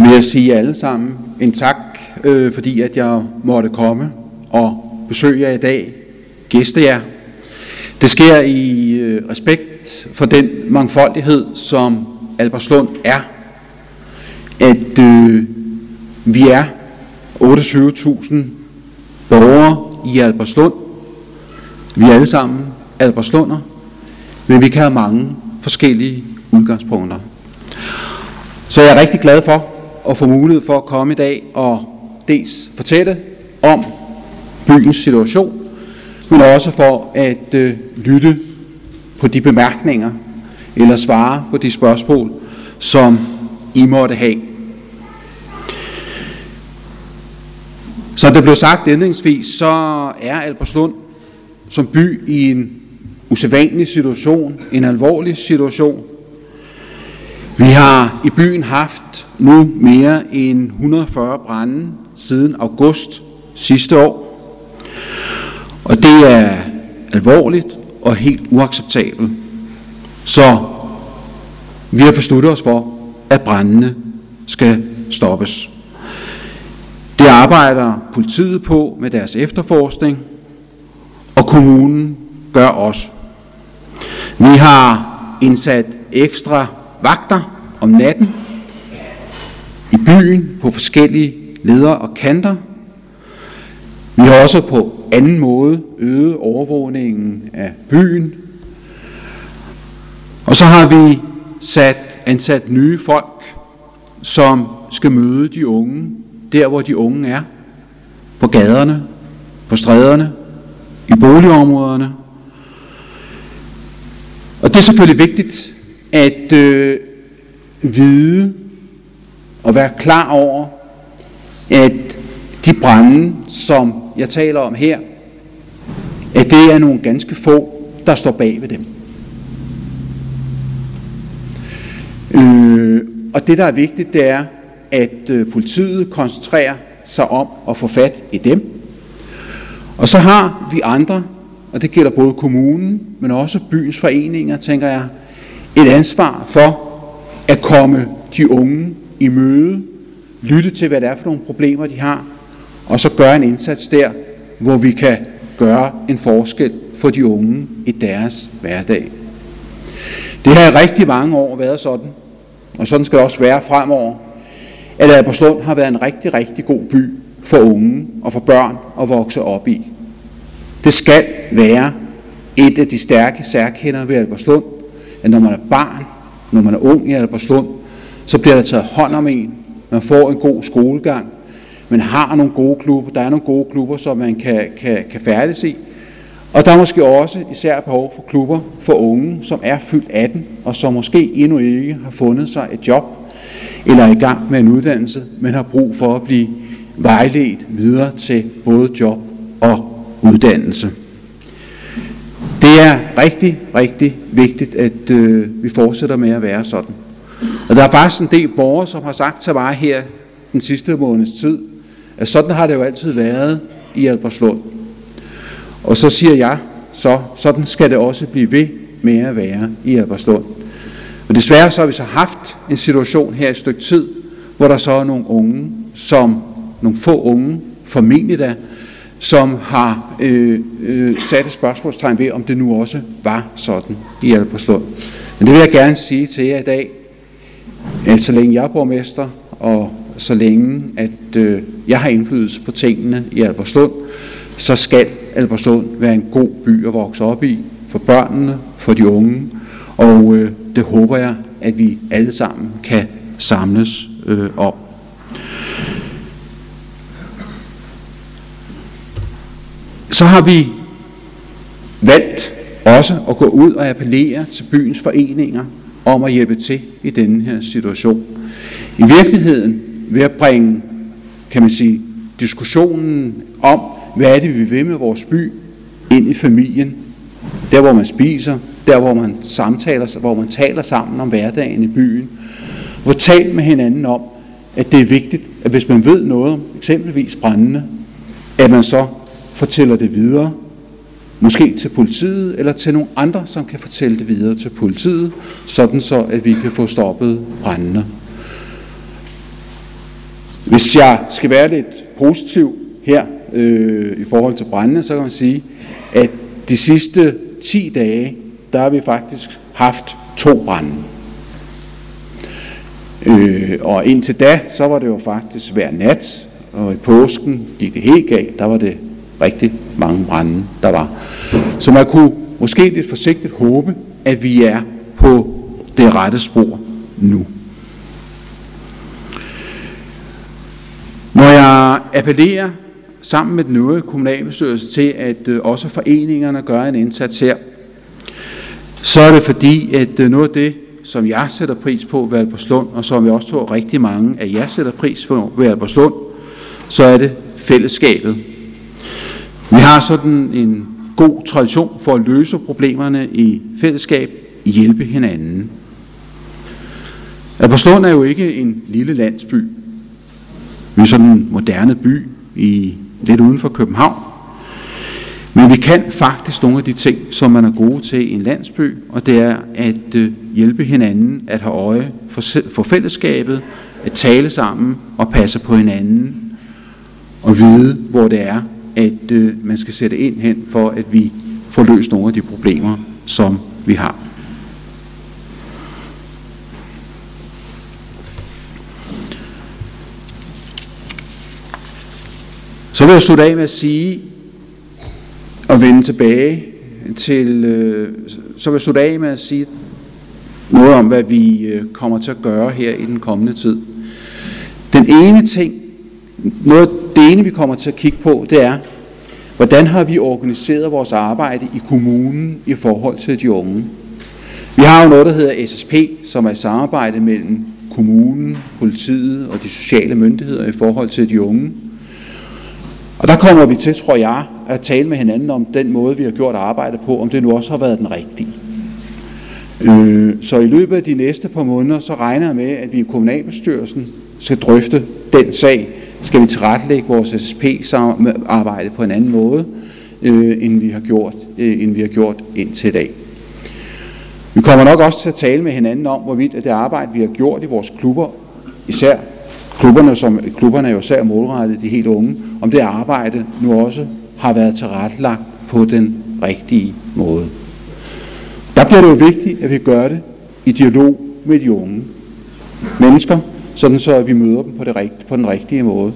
med at sige alle sammen en tak, øh, fordi at jeg måtte komme og besøge jer i dag, gæste jer. Det sker i øh, respekt for den mangfoldighed, som Albertslund er. At øh, vi er 28.000 borgere i Albertslund. Vi er alle sammen Albertslunder, men vi kan have mange forskellige udgangspunkter. Så jeg er rigtig glad for at få mulighed for at komme i dag og dels fortælle om byens situation, men også for at øh, lytte på de bemærkninger eller svare på de spørgsmål, som I måtte have. Som det blev sagt indlægsvis, så er Albertslund som by i en usædvanlig situation, en alvorlig situation. Vi har i byen haft nu mere end 140 brænde siden august sidste år. Og det er alvorligt og helt uacceptabelt. Så vi har besluttet os for, at brændene skal stoppes. Det arbejder politiet på med deres efterforskning, og kommunen gør også. Vi har indsat ekstra vagter om natten i byen på forskellige ledere og kanter. Vi har også på anden måde øget overvågningen af byen. Og så har vi sat, ansat nye folk, som skal møde de unge der, hvor de unge er. På gaderne, på stræderne, i boligområderne. Og det er selvfølgelig vigtigt at øh, vide og være klar over, at de brænde, som jeg taler om her, at det er nogle ganske få, der står bag ved dem. Øh, og det, der er vigtigt, det er, at øh, politiet koncentrerer sig om at få fat i dem. Og så har vi andre, og det gælder både kommunen, men også byens foreninger, tænker jeg, et ansvar for at komme de unge i møde, lytte til, hvad det er for nogle problemer, de har, og så gøre en indsats der, hvor vi kan gøre en forskel for de unge i deres hverdag. Det har i rigtig mange år været sådan, og sådan skal det også være fremover, at Alberslund har været en rigtig, rigtig god by for unge og for børn at vokse op i. Det skal være et af de stærke særkender ved Alberslund, at når man er barn, når man er ung i Alberslund, så bliver der taget hånd om en, man får en god skolegang, man har nogle gode klubber, der er nogle gode klubber, som man kan, kan, kan færdes i, og der er måske også især behov for klubber for unge, som er fyldt 18, og som måske endnu ikke har fundet sig et job, eller er i gang med en uddannelse, men har brug for at blive vejledt videre til både job og uddannelse. Det er rigtig, rigtig vigtigt, at øh, vi fortsætter med at være sådan. Og der er faktisk en del borgere, som har sagt til mig her den sidste måneds tid, at sådan har det jo altid været i Alberslund. Og så siger jeg, så sådan skal det også blive ved med at være i Alberslund. Men desværre så har vi så haft en situation her et stykke tid, hvor der så er nogle unge, som nogle få unge, formentlig da, som har øh, øh, sat et spørgsmålstegn ved, om det nu også var sådan i Alberslund. Men det vil jeg gerne sige til jer i dag, at så længe jeg er borgmester, og så længe at øh, jeg har indflydelse på tingene i Alberslund, så skal Alberslund være en god by at vokse op i, for børnene, for de unge, og øh, det håber jeg, at vi alle sammen kan samles øh, om. Så har vi valgt også at gå ud og appellere til byens foreninger om at hjælpe til i denne her situation. I virkeligheden ved at bringe, kan man sige, diskussionen om, hvad er det, vi vil med vores by, ind i familien. Der, hvor man spiser, der, hvor man samtaler, hvor man taler sammen om hverdagen i byen. Hvor tal med hinanden om, at det er vigtigt, at hvis man ved noget om eksempelvis brændende, at man så fortæller det videre, måske til politiet eller til nogle andre, som kan fortælle det videre til politiet, sådan så at vi kan få stoppet brændende. Hvis jeg skal være lidt positiv her øh, i forhold til brændende, så kan man sige, at de sidste 10 dage, der har vi faktisk haft to brænde. Øh, og indtil da, så var det jo faktisk hver nat, og i påsken gik det helt galt, der var det rigtig mange brænde, der var. Så man kunne måske lidt forsigtigt håbe, at vi er på det rette spor nu. Når jeg appellerer sammen med den øvrige kommunalbestyrelse til, at øh, også foreningerne gør en indsats her, så er det fordi, at øh, noget af det, som jeg sætter pris på ved Alberslund, og som jeg også tror rigtig mange af jer sætter pris på ved Alberslund, så er det fællesskabet. Vi har sådan en god tradition for at løse problemerne i fællesskab, hjælpe hinanden. Apostolen er jo ikke en lille landsby. Vi er sådan en moderne by i lidt uden for København. Men vi kan faktisk nogle af de ting, som man er gode til i en landsby, og det er at øh, hjælpe hinanden, at have øje for fællesskabet, at tale sammen og passe på hinanden, og vide, hvor det er, at øh, man skal sætte ind hen for, at vi får løst nogle af de problemer, som vi har. Så vil jeg slutte af med at sige, og vende tilbage til, øh, så vil jeg slutte af med at sige noget om, hvad vi øh, kommer til at gøre her i den kommende tid. Den ene ting, noget, det ene vi kommer til at kigge på, det er, hvordan har vi organiseret vores arbejde i kommunen i forhold til de unge. Vi har jo noget, der hedder SSP, som er et samarbejde mellem kommunen, politiet og de sociale myndigheder i forhold til de unge. Og der kommer vi til, tror jeg, at tale med hinanden om den måde, vi har gjort arbejde på, om det nu også har været den rigtige. Øh, så i løbet af de næste par måneder, så regner jeg med, at vi i kommunalbestyrelsen skal drøfte den sag. Skal vi tilrettelægge vores SSP-arbejde på en anden måde, øh, end, vi har gjort, øh, end vi har gjort indtil i dag. Vi kommer nok også til at tale med hinanden om, hvorvidt det arbejde, vi har gjort i vores klubber, især klubberne, som, klubberne er jo især målrettet de helt unge, om det arbejde nu også har været tilrettelagt på den rigtige måde. Der bliver det jo vigtigt, at vi gør det i dialog med de unge mennesker, sådan så at vi møder dem på, det rigt, på den rigtige måde.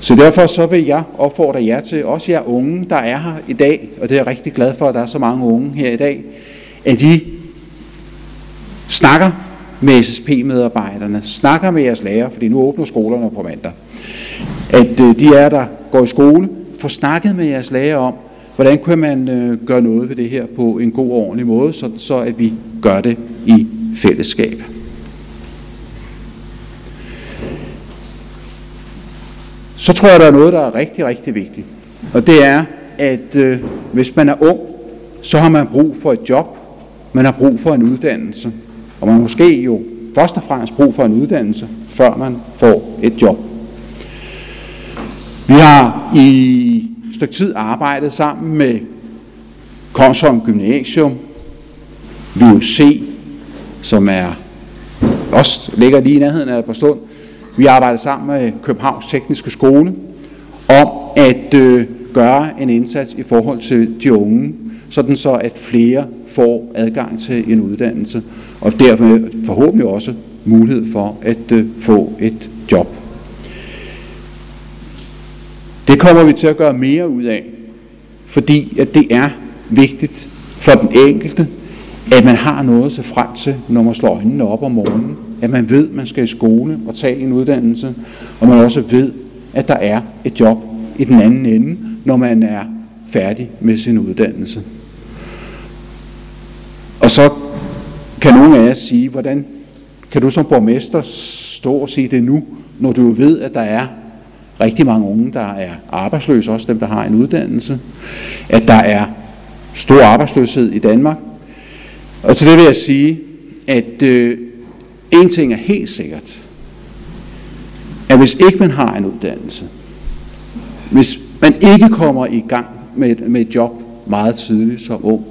Så derfor så vil jeg opfordre jer til, også jer unge, der er her i dag, og det er jeg rigtig glad for, at der er så mange unge her i dag, at I snakker med SSP-medarbejderne, snakker med jeres lærer, fordi nu åbner skolerne på mandag, at øh, de er der går i skole, får snakket med jeres lærer om, hvordan kan man øh, gøre noget ved det her på en god og ordentlig måde, så, så at vi gør det i fællesskab. Så tror jeg, der er noget, der er rigtig, rigtig vigtigt. Og det er, at øh, hvis man er ung, så har man brug for et job, man har brug for en uddannelse, og man måske jo først og fremmest brug for en uddannelse, før man får et job. Vi har i et stykke tid arbejdet sammen med Kongsholm Gymnasium, VUC, som er også ligger lige i nærheden af Albertslund. Vi arbejder sammen med Københavns Tekniske Skole om at øh, gøre en indsats i forhold til de unge, sådan så at flere får adgang til en uddannelse, og dermed forhåbentlig også mulighed for at øh, få et job. Det kommer vi til at gøre mere ud af, fordi at det er vigtigt for den enkelte, at man har noget at se frem til, når man slår øjnene op om morgenen. At man ved, at man skal i skole og tage en uddannelse, og man også ved, at der er et job i den anden ende, når man er færdig med sin uddannelse. Og så kan nogle af jer sige, hvordan kan du som borgmester stå og sige det nu, når du ved, at der er rigtig mange unge, der er arbejdsløse, også dem, der har en uddannelse, at der er stor arbejdsløshed i Danmark. Og til det vil jeg sige, at øh, en ting er helt sikkert, at hvis ikke man har en uddannelse, hvis man ikke kommer i gang med et, med et job meget tidligt som ung,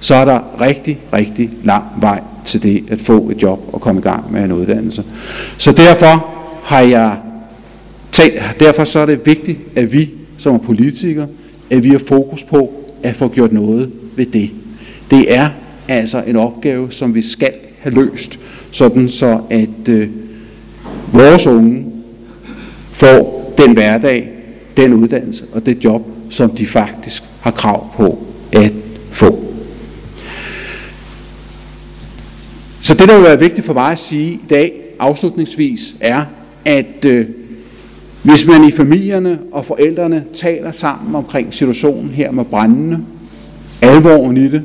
så er der rigtig, rigtig lang vej til det at få et job og komme i gang med en uddannelse. Så derfor har jeg derfor så er det vigtigt, at vi som er politikere, at vi har fokus på at få gjort noget ved det. Det er altså en opgave, som vi skal have løst, sådan så at øh, vores unge får den hverdag, den uddannelse og det job, som de faktisk har krav på at få. Så det, der vil være vigtigt for mig at sige i dag afslutningsvis, er, at øh, hvis man i familierne og forældrene taler sammen omkring situationen her med brændende, alvoren i det,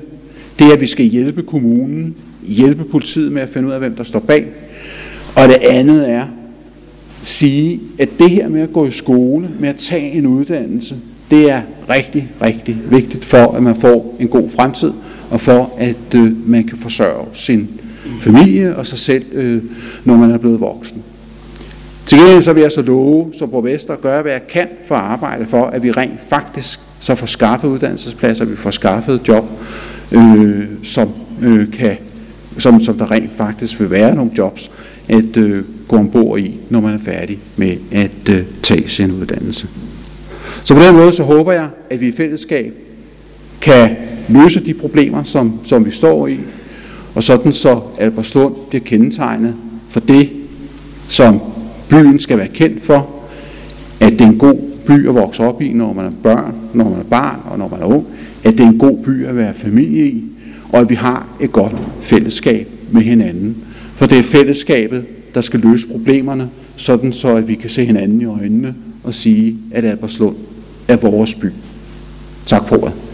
det er, at vi skal hjælpe kommunen, hjælpe politiet med at finde ud af, hvem der står bag. Og det andet er, sige, at det her med at gå i skole, med at tage en uddannelse, det er rigtig, rigtig vigtigt for, at man får en god fremtid, og for, at øh, man kan forsørge sin familie og sig selv, øh, når man er blevet voksen. Til gengæld så vil jeg så love som borgmester at gøre, hvad jeg kan for at arbejde for, at vi rent faktisk så får skaffet uddannelsespladser, vi får skaffet job, øh, som, øh, kan, som, som der rent faktisk vil være nogle jobs at øh, gå ombord i, når man er færdig med at øh, tage sin uddannelse. Så på den måde så håber jeg, at vi i fællesskab kan løse de problemer, som, som vi står i, og sådan så Albertslund bliver kendetegnet for det, som byen skal være kendt for, at det er en god by at vokse op i, når man er børn, når man er barn og når man er ung, at det er en god by at være familie i, og at vi har et godt fællesskab med hinanden. For det er fællesskabet, der skal løse problemerne, sådan så at vi kan se hinanden i øjnene og sige, at Albertslund er vores by. Tak for ordet.